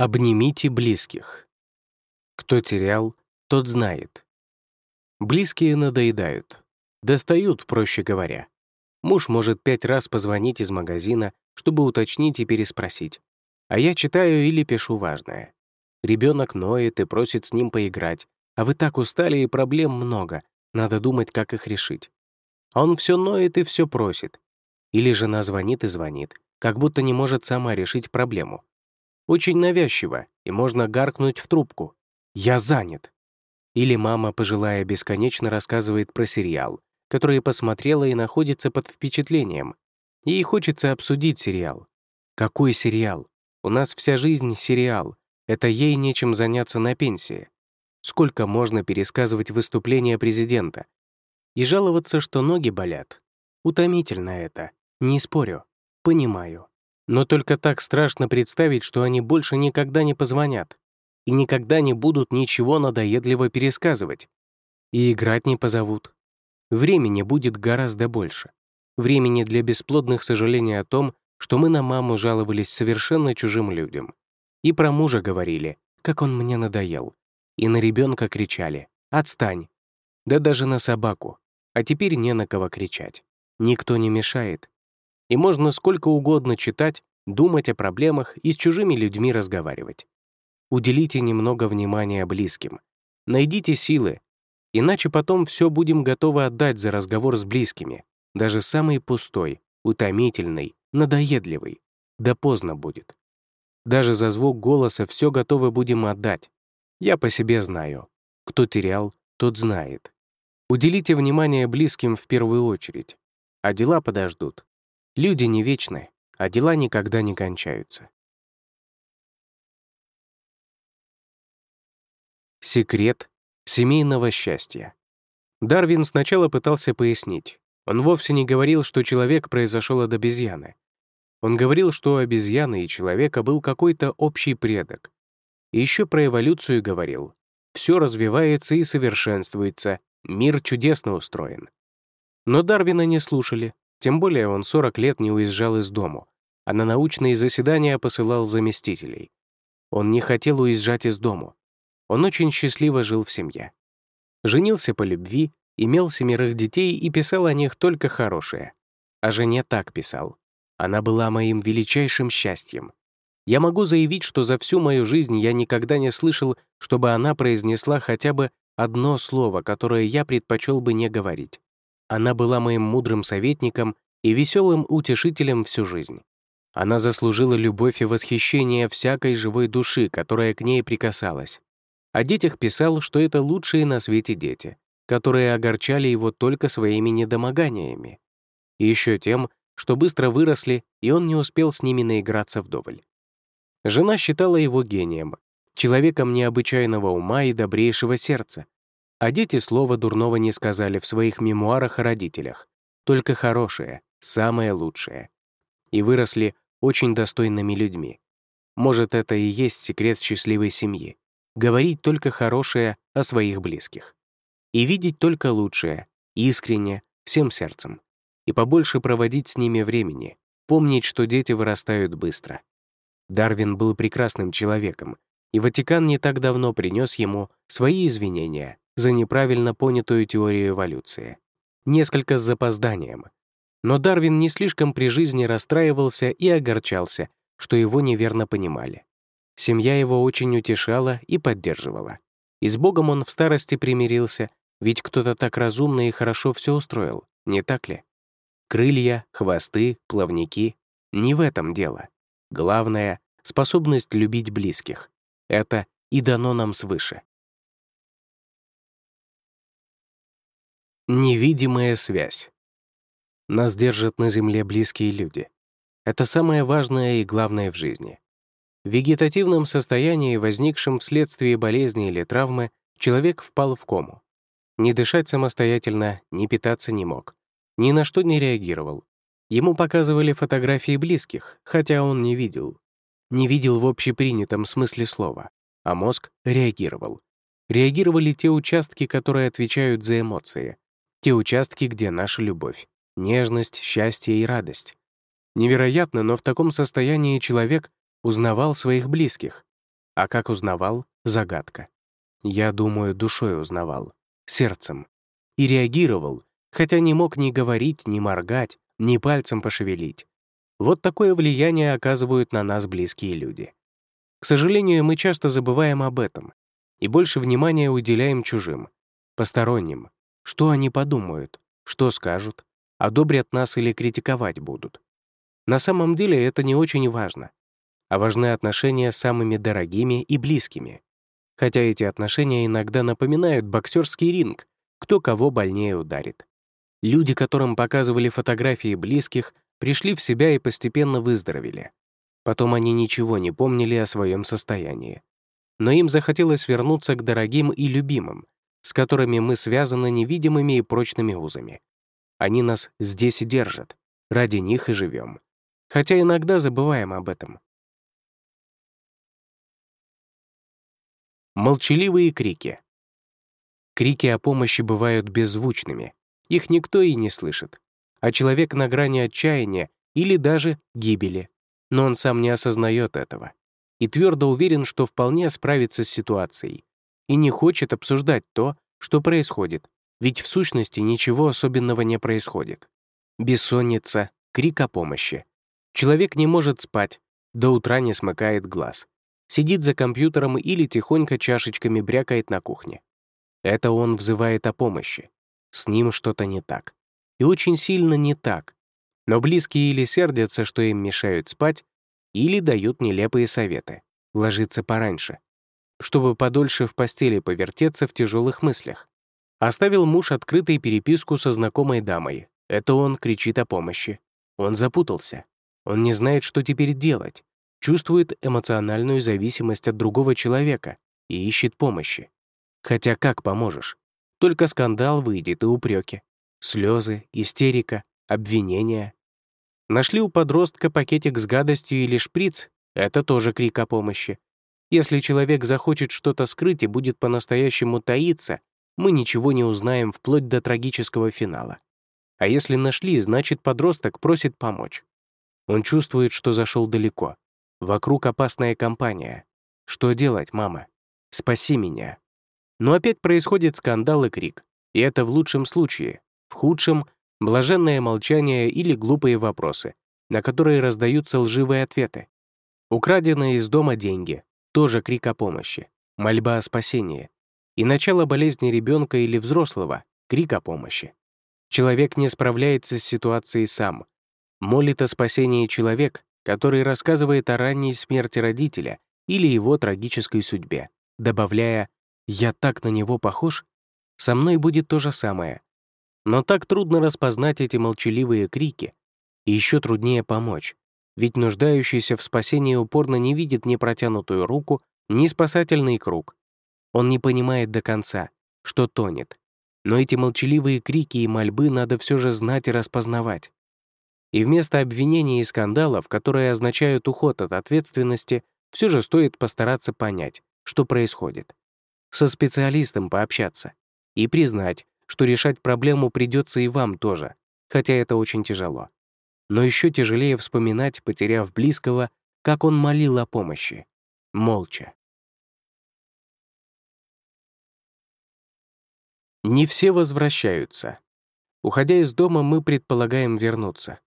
Обнимите близких. Кто терял, тот знает. Близкие надоедают. Достают, проще говоря. Муж может пять раз позвонить из магазина, чтобы уточнить и переспросить. А я читаю или пишу важное. Ребенок ноет и просит с ним поиграть, а вы так устали и проблем много, надо думать, как их решить. А он все ноет и все просит. Или жена звонит и звонит, как будто не может сама решить проблему. Очень навязчиво, и можно гаркнуть в трубку. «Я занят». Или мама, пожилая, бесконечно рассказывает про сериал, который посмотрела и находится под впечатлением. Ей хочется обсудить сериал. Какой сериал? У нас вся жизнь — сериал. Это ей нечем заняться на пенсии. Сколько можно пересказывать выступления президента? И жаловаться, что ноги болят. Утомительно это. Не спорю. Понимаю. Но только так страшно представить, что они больше никогда не позвонят и никогда не будут ничего надоедливо пересказывать. И играть не позовут. Времени будет гораздо больше. Времени для бесплодных сожалений о том, что мы на маму жаловались совершенно чужим людям. И про мужа говорили, как он мне надоел. И на ребенка кричали «Отстань!» Да даже на собаку. А теперь не на кого кричать. Никто не мешает и можно сколько угодно читать, думать о проблемах и с чужими людьми разговаривать. Уделите немного внимания близким. Найдите силы, иначе потом все будем готовы отдать за разговор с близкими, даже самый пустой, утомительный, надоедливый. Да поздно будет. Даже за звук голоса все готовы будем отдать. Я по себе знаю. Кто терял, тот знает. Уделите внимание близким в первую очередь, а дела подождут. Люди не вечны, а дела никогда не кончаются. Секрет семейного счастья. Дарвин сначала пытался пояснить. Он вовсе не говорил, что человек произошел от обезьяны. Он говорил, что у обезьяны и человека был какой-то общий предок. И еще про эволюцию говорил. Все развивается и совершенствуется, мир чудесно устроен. Но Дарвина не слушали, тем более он 40 лет не уезжал из дому, а на научные заседания посылал заместителей. Он не хотел уезжать из дому. Он очень счастливо жил в семье. Женился по любви, имел семерых детей и писал о них только хорошее. А жене так писал. Она была моим величайшим счастьем. Я могу заявить, что за всю мою жизнь я никогда не слышал, чтобы она произнесла хотя бы одно слово, которое я предпочел бы не говорить. Она была моим мудрым советником и веселым утешителем всю жизнь. Она заслужила любовь и восхищение всякой живой души, которая к ней прикасалась. О детях писал, что это лучшие на свете дети, которые огорчали его только своими недомоганиями. И еще тем, что быстро выросли, и он не успел с ними наиграться вдоволь. Жена считала его гением, человеком необычайного ума и добрейшего сердца, а дети слова дурного не сказали в своих мемуарах о родителях, только хорошее, самое лучшее. И выросли очень достойными людьми. Может, это и есть секрет счастливой семьи — говорить только хорошее о своих близких. И видеть только лучшее, искренне, всем сердцем. И побольше проводить с ними времени, помнить, что дети вырастают быстро. Дарвин был прекрасным человеком, и Ватикан не так давно принес ему свои извинения за неправильно понятую теорию эволюции. Несколько с запозданием. Но Дарвин не слишком при жизни расстраивался и огорчался, что его неверно понимали. Семья его очень утешала и поддерживала. И с Богом он в старости примирился, ведь кто-то так разумно и хорошо все устроил, не так ли? Крылья, хвосты, плавники — не в этом дело. Главное — способность любить близких. Это и дано нам свыше. Невидимая связь. Нас держат на Земле близкие люди. Это самое важное и главное в жизни. В вегетативном состоянии, возникшем вследствие болезни или травмы, человек впал в кому. Не дышать самостоятельно, не питаться не мог. Ни на что не реагировал. Ему показывали фотографии близких, хотя он не видел. Не видел в общепринятом смысле слова, а мозг реагировал. Реагировали те участки, которые отвечают за эмоции, те участки, где наша любовь, нежность, счастье и радость. Невероятно, но в таком состоянии человек узнавал своих близких. А как узнавал — загадка. Я думаю, душой узнавал, сердцем. И реагировал, хотя не мог ни говорить, ни моргать, ни пальцем пошевелить. Вот такое влияние оказывают на нас близкие люди. К сожалению, мы часто забываем об этом и больше внимания уделяем чужим, посторонним. Что они подумают, что скажут, одобрят нас или критиковать будут. На самом деле это не очень важно, а важны отношения с самыми дорогими и близкими. Хотя эти отношения иногда напоминают боксерский ринг, кто кого больнее ударит. Люди, которым показывали фотографии близких, пришли в себя и постепенно выздоровели. Потом они ничего не помнили о своем состоянии. Но им захотелось вернуться к дорогим и любимым, с которыми мы связаны невидимыми и прочными узами. Они нас здесь и держат, ради них и живем. Хотя иногда забываем об этом. Молчаливые крики. Крики о помощи бывают беззвучными. Их никто и не слышит. А человек на грани отчаяния или даже гибели. Но он сам не осознает этого. И твердо уверен, что вполне справится с ситуацией. И не хочет обсуждать то, что происходит. Ведь в сущности ничего особенного не происходит. Бессонница, крик о помощи. Человек не может спать, до утра не смыкает глаз сидит за компьютером или тихонько чашечками брякает на кухне. Это он взывает о помощи. С ним что-то не так. И очень сильно не так. Но близкие или сердятся, что им мешают спать, или дают нелепые советы. Ложиться пораньше. Чтобы подольше в постели повертеться в тяжелых мыслях. Оставил муж открытой переписку со знакомой дамой. Это он кричит о помощи. Он запутался. Он не знает, что теперь делать чувствует эмоциональную зависимость от другого человека и ищет помощи. Хотя как поможешь? Только скандал выйдет и упреки. Слезы, истерика, обвинения. Нашли у подростка пакетик с гадостью или шприц — это тоже крик о помощи. Если человек захочет что-то скрыть и будет по-настоящему таиться, мы ничего не узнаем вплоть до трагического финала. А если нашли, значит, подросток просит помочь. Он чувствует, что зашел далеко, Вокруг опасная компания. Что делать, мама? Спаси меня. Но опять происходит скандал и крик. И это в лучшем случае. В худшем — блаженное молчание или глупые вопросы, на которые раздаются лживые ответы. Украденные из дома деньги — тоже крик о помощи, мольба о спасении. И начало болезни ребенка или взрослого — крик о помощи. Человек не справляется с ситуацией сам. Молит о спасении человек, который рассказывает о ранней смерти родителя или его трагической судьбе, добавляя «я так на него похож», со мной будет то же самое. Но так трудно распознать эти молчаливые крики, и еще труднее помочь, ведь нуждающийся в спасении упорно не видит ни протянутую руку, ни спасательный круг. Он не понимает до конца, что тонет. Но эти молчаливые крики и мольбы надо все же знать и распознавать. И вместо обвинений и скандалов, которые означают уход от ответственности, все же стоит постараться понять, что происходит. Со специалистом пообщаться и признать, что решать проблему придется и вам тоже, хотя это очень тяжело. Но еще тяжелее вспоминать, потеряв близкого, как он молил о помощи. Молча. Не все возвращаются. Уходя из дома, мы предполагаем вернуться.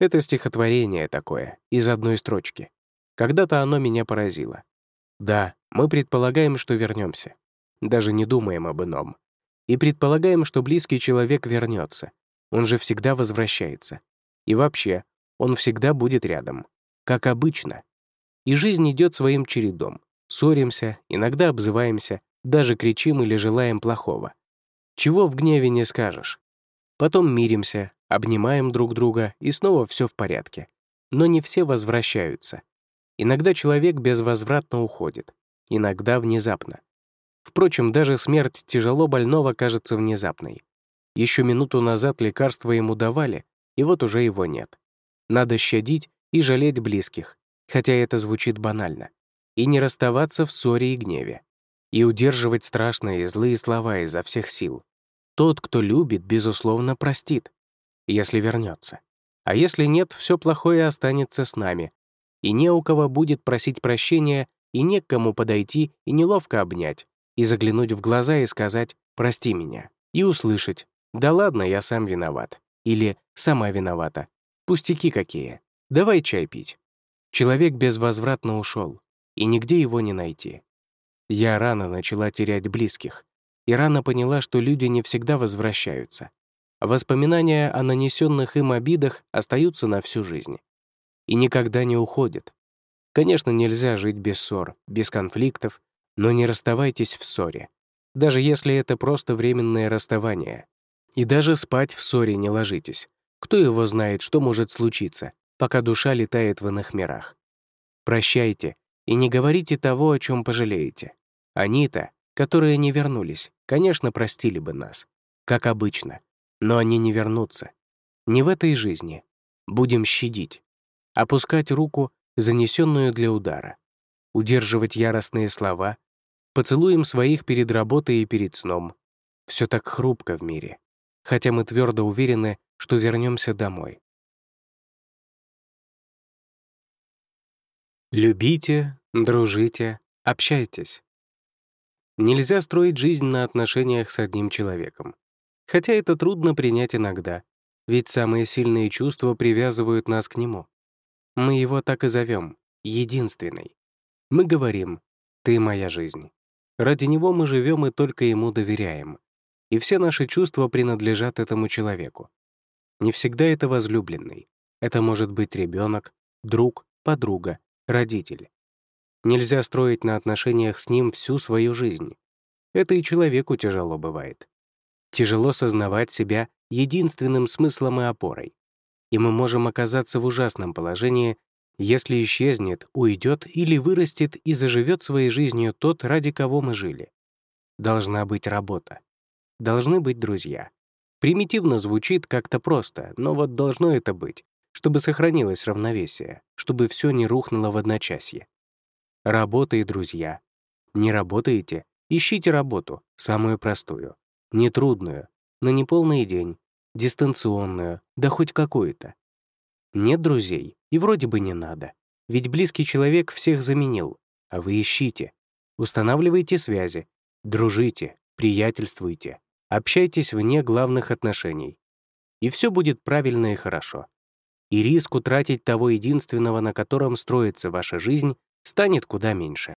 Это стихотворение такое, из одной строчки. Когда-то оно меня поразило. Да, мы предполагаем, что вернемся. Даже не думаем об ином. И предполагаем, что близкий человек вернется. Он же всегда возвращается. И вообще, он всегда будет рядом. Как обычно. И жизнь идет своим чередом. Ссоримся, иногда обзываемся, даже кричим или желаем плохого. Чего в гневе не скажешь. Потом миримся, обнимаем друг друга, и снова все в порядке. Но не все возвращаются. Иногда человек безвозвратно уходит, иногда внезапно. Впрочем, даже смерть тяжело больного кажется внезапной. Еще минуту назад лекарства ему давали, и вот уже его нет. Надо щадить и жалеть близких, хотя это звучит банально, и не расставаться в ссоре и гневе, и удерживать страшные злые слова изо всех сил. Тот, кто любит, безусловно, простит если вернется. А если нет, все плохое останется с нами, и не у кого будет просить прощения и не к кому подойти и неловко обнять, и заглянуть в глаза и сказать «прости меня», и услышать «да ладно, я сам виноват» или «сама виновата». Пустяки какие. Давай чай пить. Человек безвозвратно ушел, и нигде его не найти. Я рано начала терять близких, и рано поняла, что люди не всегда возвращаются. Воспоминания о нанесенных им обидах остаются на всю жизнь. И никогда не уходят. Конечно, нельзя жить без ссор, без конфликтов, но не расставайтесь в ссоре. Даже если это просто временное расставание. И даже спать в ссоре не ложитесь. Кто его знает, что может случиться, пока душа летает в иных мирах. Прощайте и не говорите того, о чем пожалеете. Они-то, которые не вернулись, конечно, простили бы нас, как обычно, но они не вернутся. Не в этой жизни. Будем щадить. Опускать руку, занесенную для удара. Удерживать яростные слова. Поцелуем своих перед работой и перед сном. Все так хрупко в мире. Хотя мы твердо уверены, что вернемся домой. Любите, дружите, общайтесь. Нельзя строить жизнь на отношениях с одним человеком. Хотя это трудно принять иногда, ведь самые сильные чувства привязывают нас к нему. Мы его так и зовем — единственный. Мы говорим «ты моя жизнь». Ради него мы живем и только ему доверяем. И все наши чувства принадлежат этому человеку. Не всегда это возлюбленный. Это может быть ребенок, друг, подруга, родитель. Нельзя строить на отношениях с ним всю свою жизнь. Это и человеку тяжело бывает. Тяжело сознавать себя единственным смыслом и опорой. И мы можем оказаться в ужасном положении, если исчезнет, уйдет или вырастет и заживет своей жизнью тот, ради кого мы жили. Должна быть работа. Должны быть друзья. Примитивно звучит как-то просто, но вот должно это быть, чтобы сохранилось равновесие, чтобы все не рухнуло в одночасье. Работа и друзья. Не работаете? Ищите работу, самую простую, нетрудную, на неполный день, дистанционную, да хоть какую-то. Нет друзей, и вроде бы не надо, ведь близкий человек всех заменил, а вы ищите. Устанавливайте связи, дружите, приятельствуйте. Общайтесь вне главных отношений. И все будет правильно и хорошо. И риск утратить того единственного, на котором строится ваша жизнь, станет куда меньше.